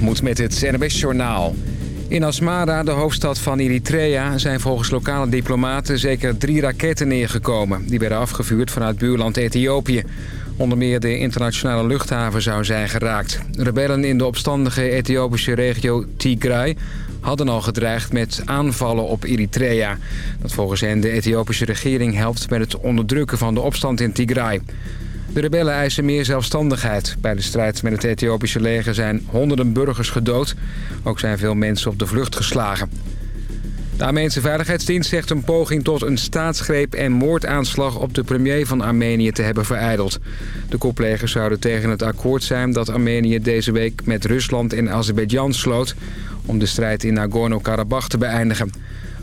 moet met het NWS Journaal. In Asmara, de hoofdstad van Eritrea, zijn volgens lokale diplomaten zeker drie raketten neergekomen. Die werden afgevuurd vanuit buurland Ethiopië. Onder meer de internationale luchthaven zou zijn geraakt. Rebellen in de opstandige Ethiopische regio Tigray hadden al gedreigd met aanvallen op Eritrea. Dat volgens hen de Ethiopische regering helpt met het onderdrukken van de opstand in Tigray. De rebellen eisen meer zelfstandigheid. Bij de strijd met het Ethiopische leger zijn honderden burgers gedood. Ook zijn veel mensen op de vlucht geslagen. De Armeense Veiligheidsdienst zegt een poging tot een staatsgreep en moordaanslag op de premier van Armenië te hebben vereideld. De koplegers zouden tegen het akkoord zijn dat Armenië deze week met Rusland en Azerbeidzjan sloot om de strijd in Nagorno-Karabakh te beëindigen.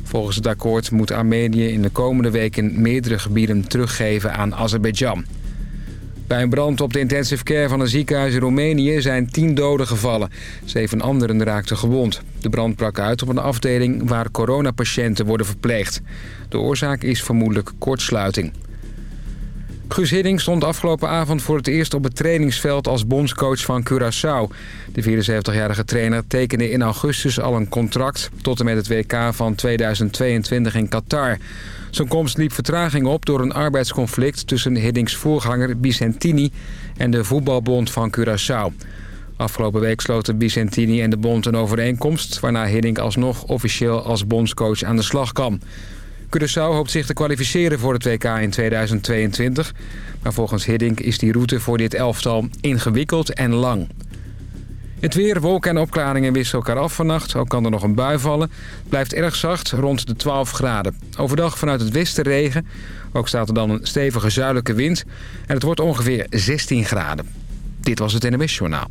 Volgens het akkoord moet Armenië in de komende weken meerdere gebieden teruggeven aan Azerbeidzjan. Bij een brand op de intensive care van een ziekenhuis in Roemenië zijn tien doden gevallen. Zeven anderen raakten gewond. De brand brak uit op een afdeling waar coronapatiënten worden verpleegd. De oorzaak is vermoedelijk kortsluiting. Guus Hiddink stond afgelopen avond voor het eerst op het trainingsveld als bondscoach van Curaçao. De 74-jarige trainer tekende in augustus al een contract tot en met het WK van 2022 in Qatar. Zijn komst liep vertraging op door een arbeidsconflict tussen Hiddings voorganger Bicentini en de voetbalbond van Curaçao. Afgelopen week sloten Bicentini en de bond een overeenkomst... waarna Hiddink alsnog officieel als bondscoach aan de slag kan. Curaçao hoopt zich te kwalificeren voor het WK in 2022. Maar volgens Hiddink is die route voor dit elftal ingewikkeld en lang. Het weer, wolken en opklaringen wisselen elkaar af vannacht. Ook kan er nog een bui vallen. Het blijft erg zacht, rond de 12 graden. Overdag vanuit het westen regen. Ook staat er dan een stevige zuidelijke wind. En het wordt ongeveer 16 graden. Dit was het NMS Journaal.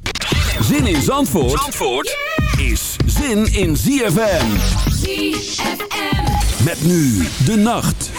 Zin in Zandvoort, Zandvoort is zin in ZFM. ZFM. Met nu de nacht.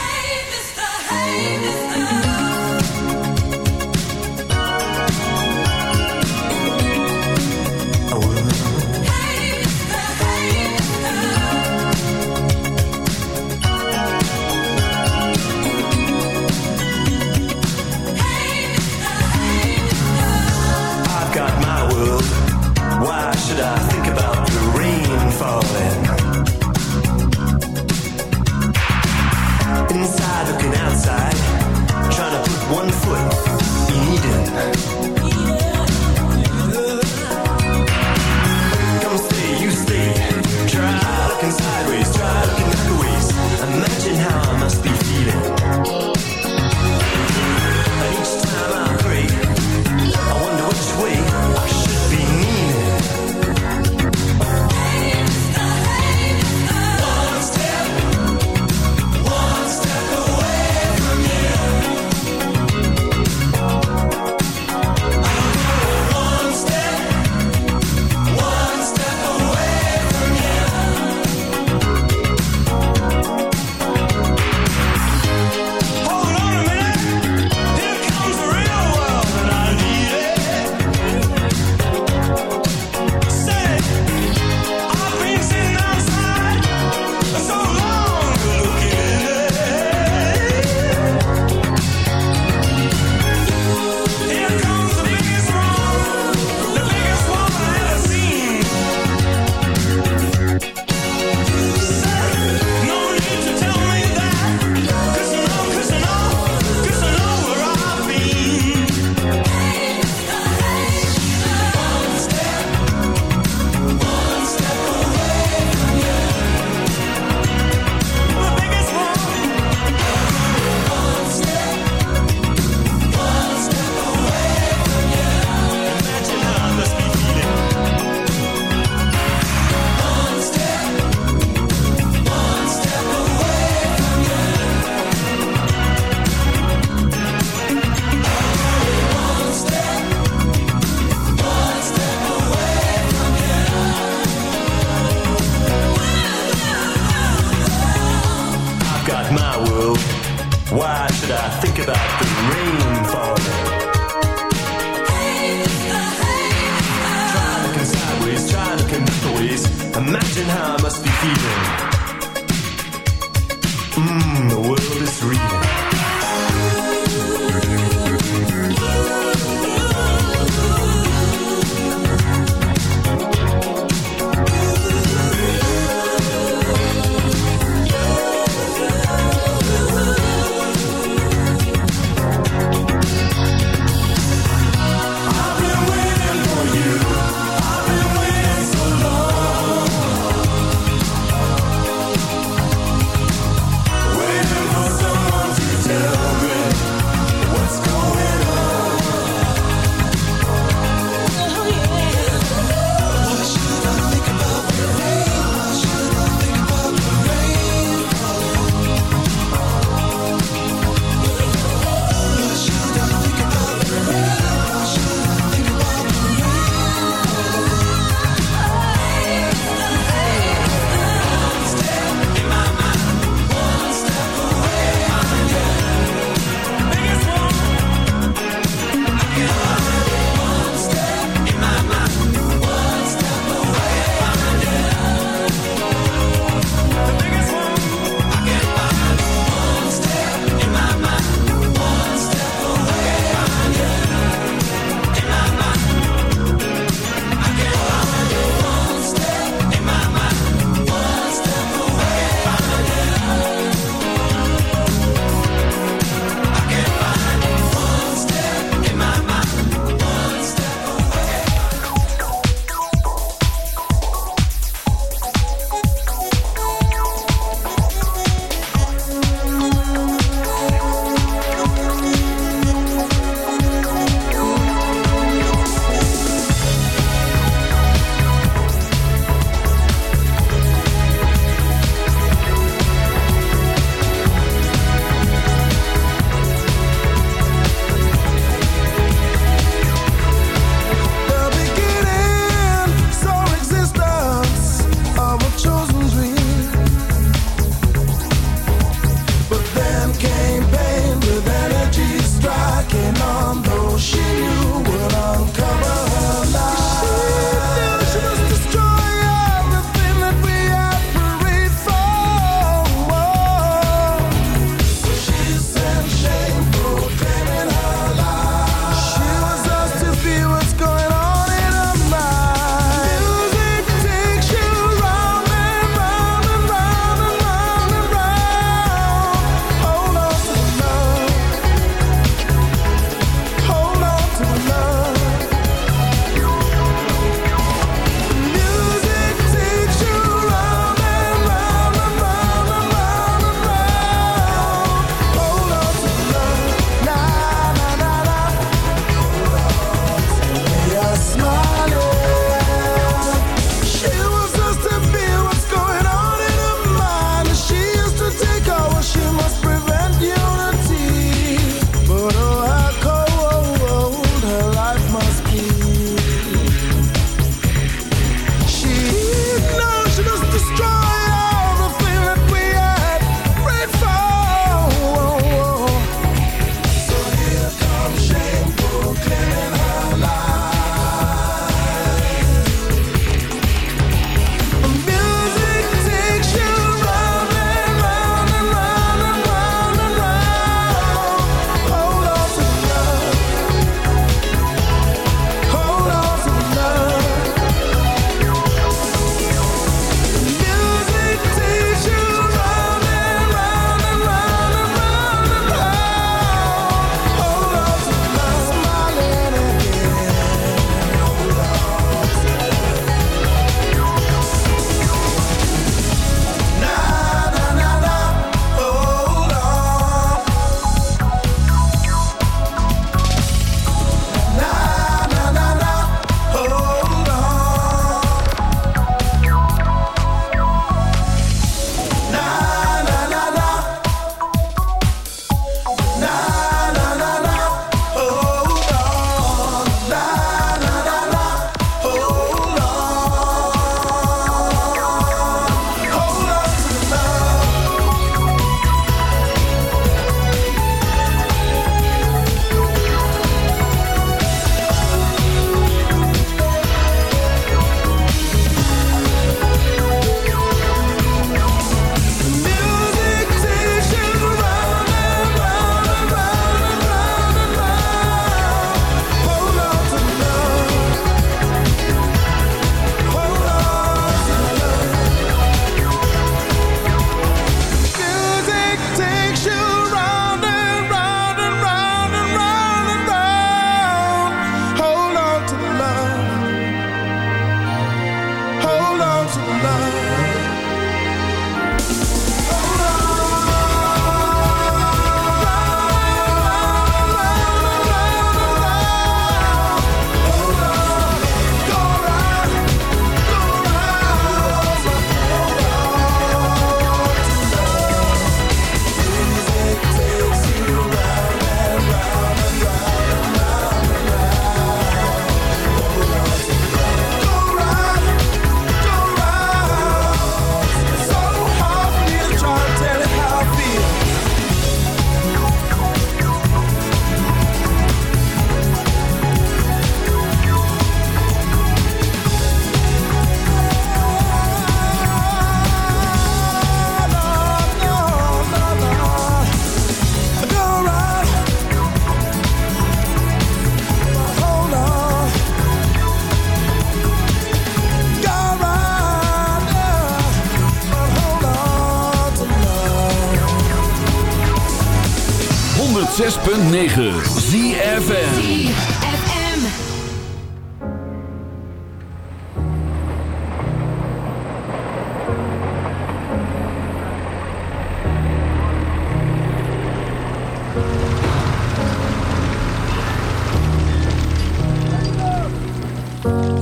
106.9 ZFN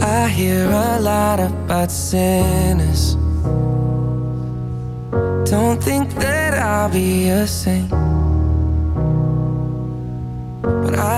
I hear a lot about sinners. Don't think that I'll be a saint.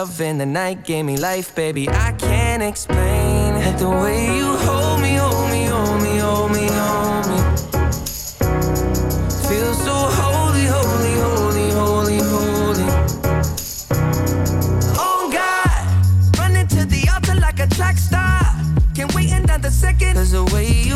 love in the night gave me life, baby. I can't explain it. The way you hold me, hold me, hold me, hold me, hold me. Feel so holy, holy, holy, holy, holy. Oh God, running to the altar like a track star. Can't wait another second. Cause the way you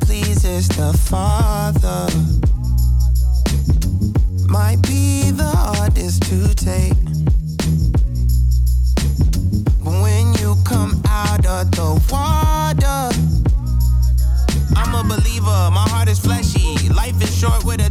pleases the Father. Might be the hardest to take. But when you come out of the water, I'm a believer, my heart is fleshy. Life is short with a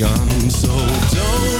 gone. So don't.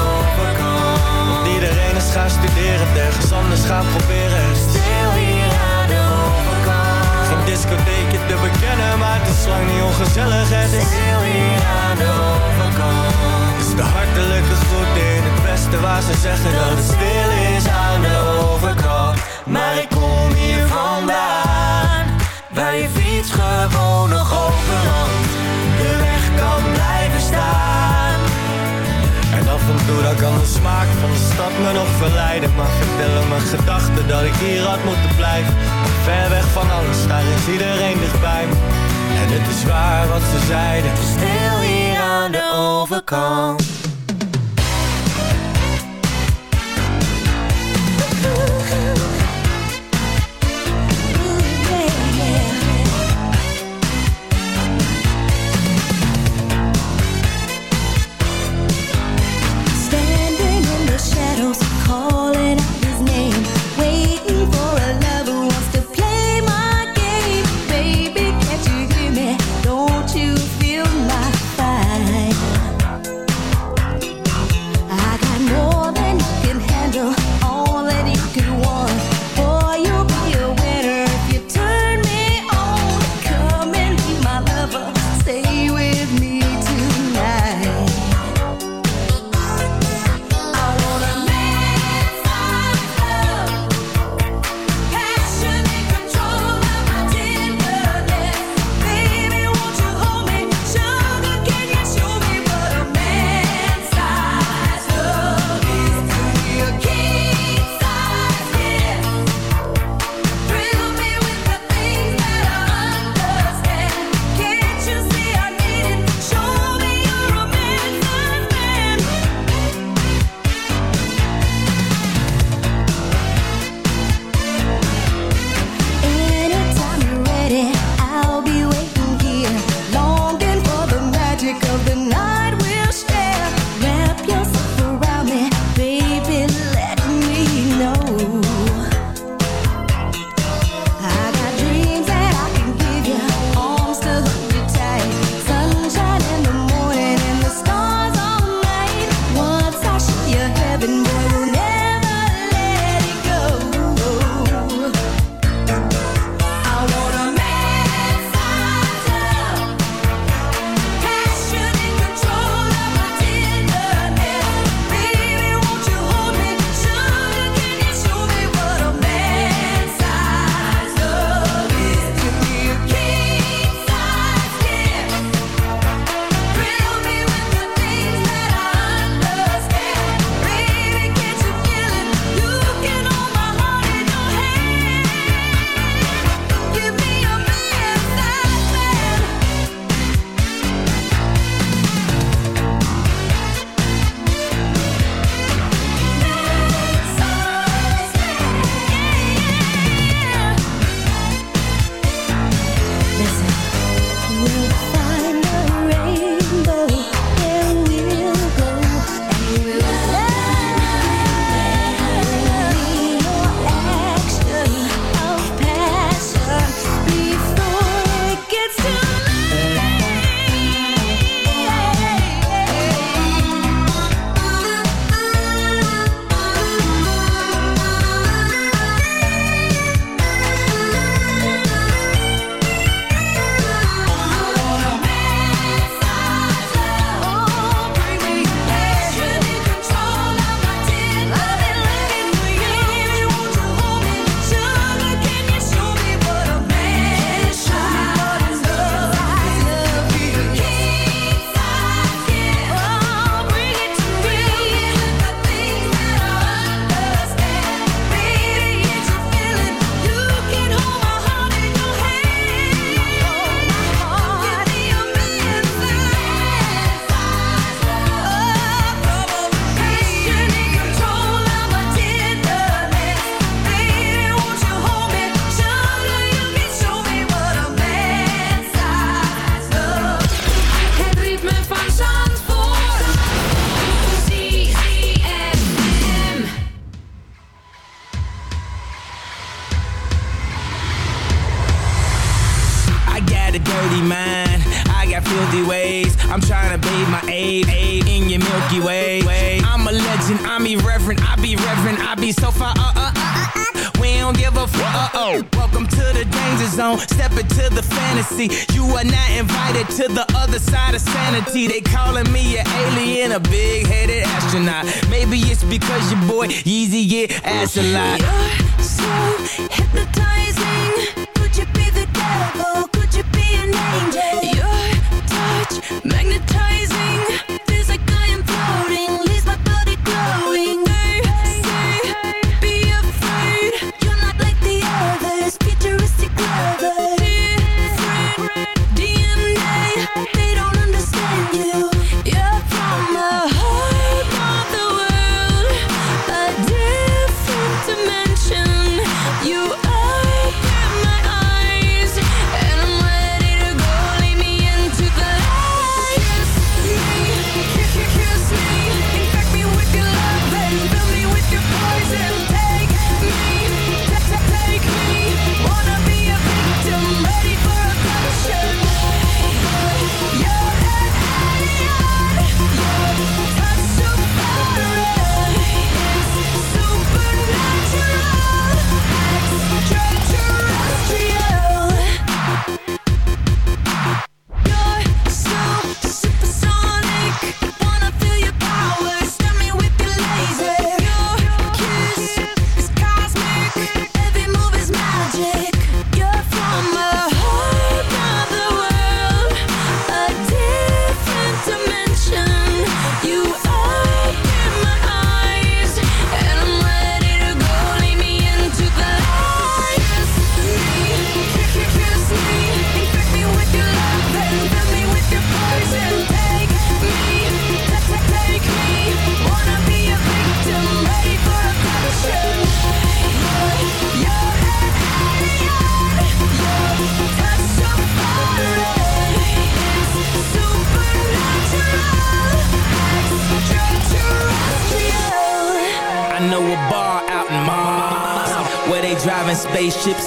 Is gaan studeren, ergens anders gaan proberen Stil hier aan de overkant. geen discotheekje te bekennen, maar het is lang niet ongezellig Het is Stil hier aan de overkant. is de hartelijke groet in het westen waar ze zeggen dat het stil is aan de overkant Maar ik kom hier vandaan. Waar je fiets gewoon nog open moeten blijven. Ver weg van alles, daar is iedereen dichtbij. En het is waar wat ze zeiden. Stil hier aan de overkant.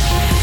Thank you.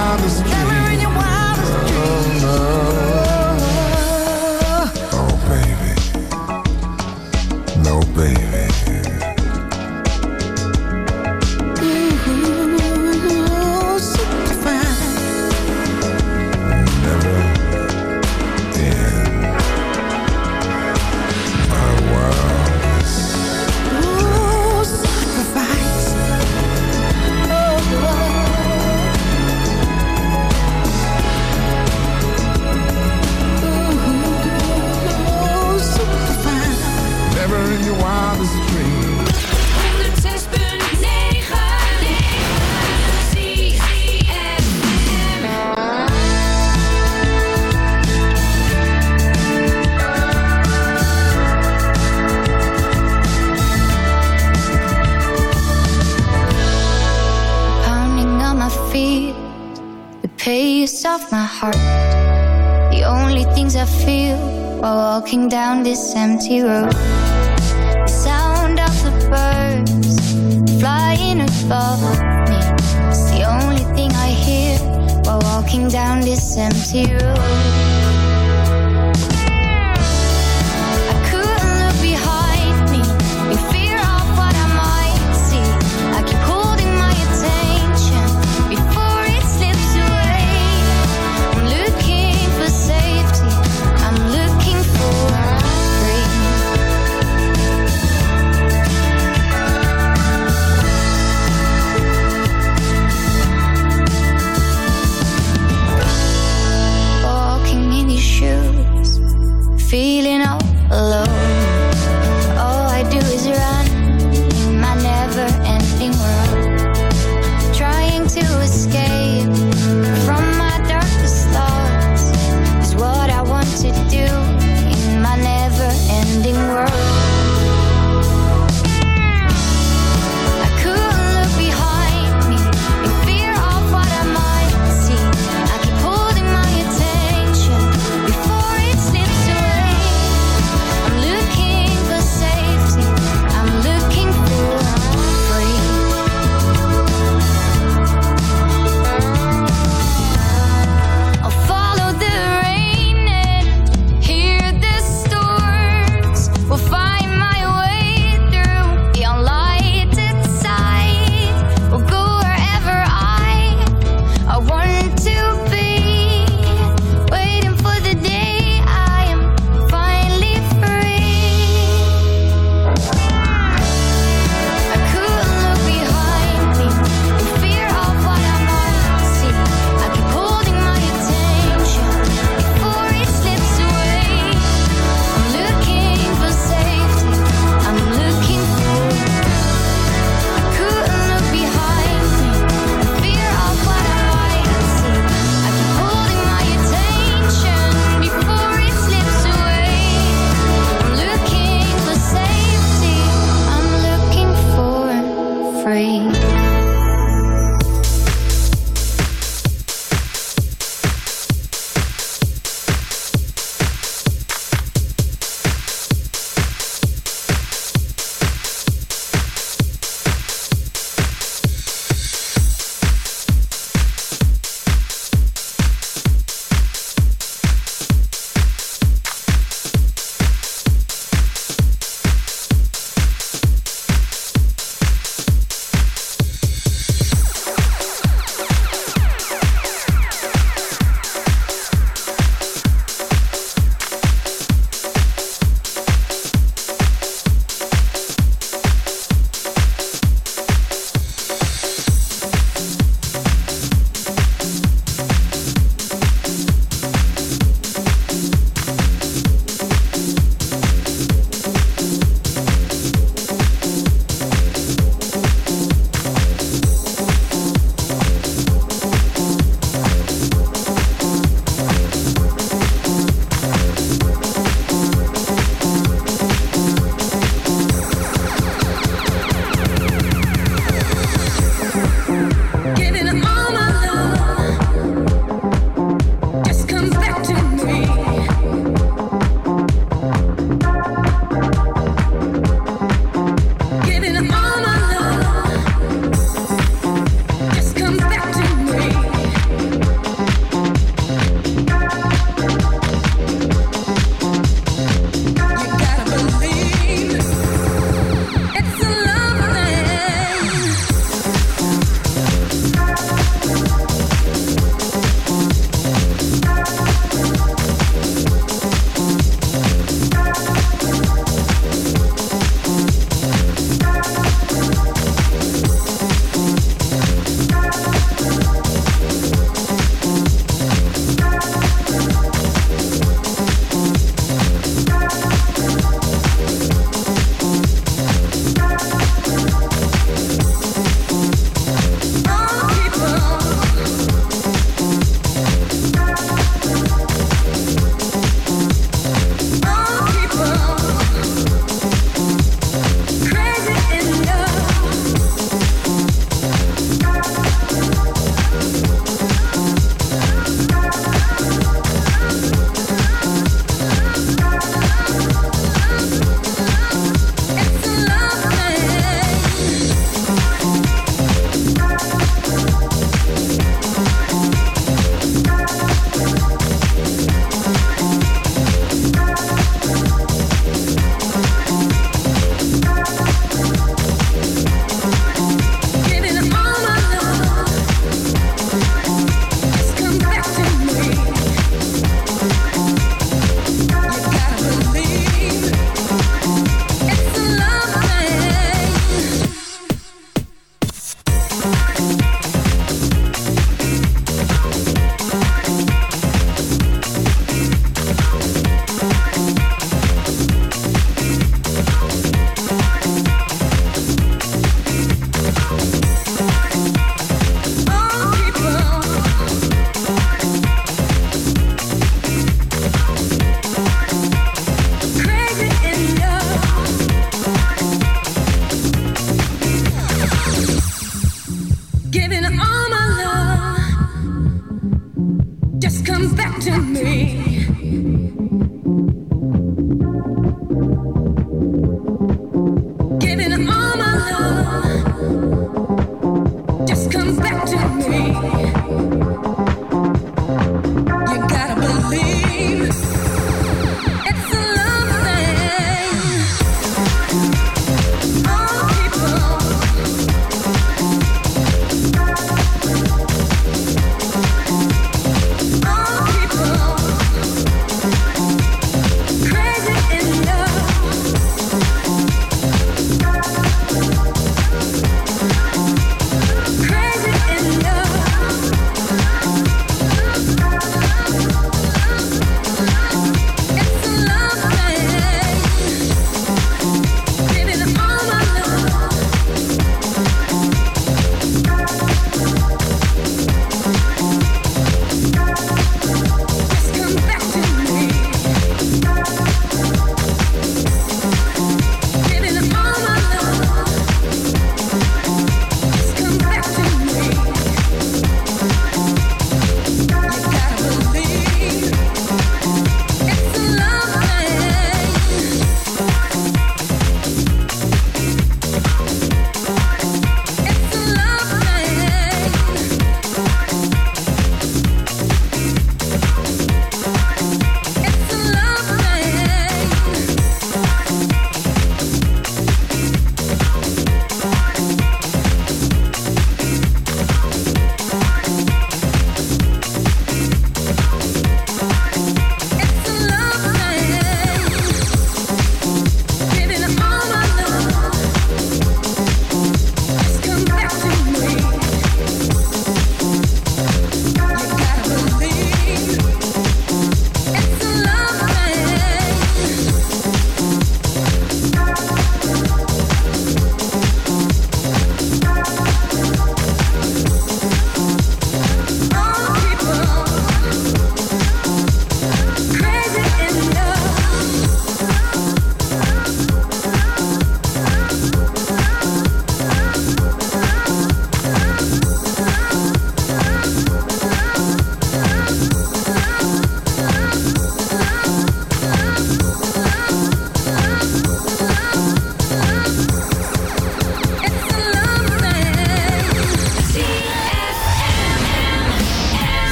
father's kiss zero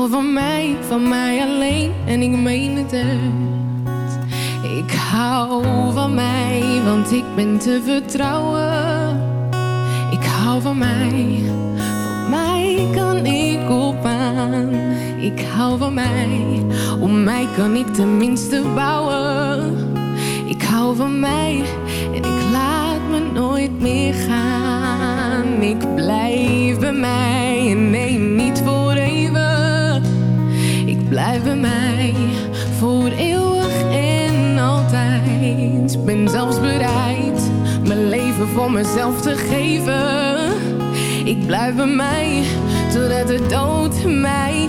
hou van mij, van mij alleen en ik meen het echt. Ik hou van mij, want ik ben te vertrouwen. Ik hou van mij, voor mij kan ik op aan. Ik hou van mij, om mij kan ik tenminste bouwen. Ik hou van mij en ik laat me nooit meer gaan. Ik blijf bij mij. Blijf bij mij voor eeuwig en altijd. Ik ben zelfs bereid mijn leven voor mezelf te geven. Ik blijf bij mij totdat de dood mij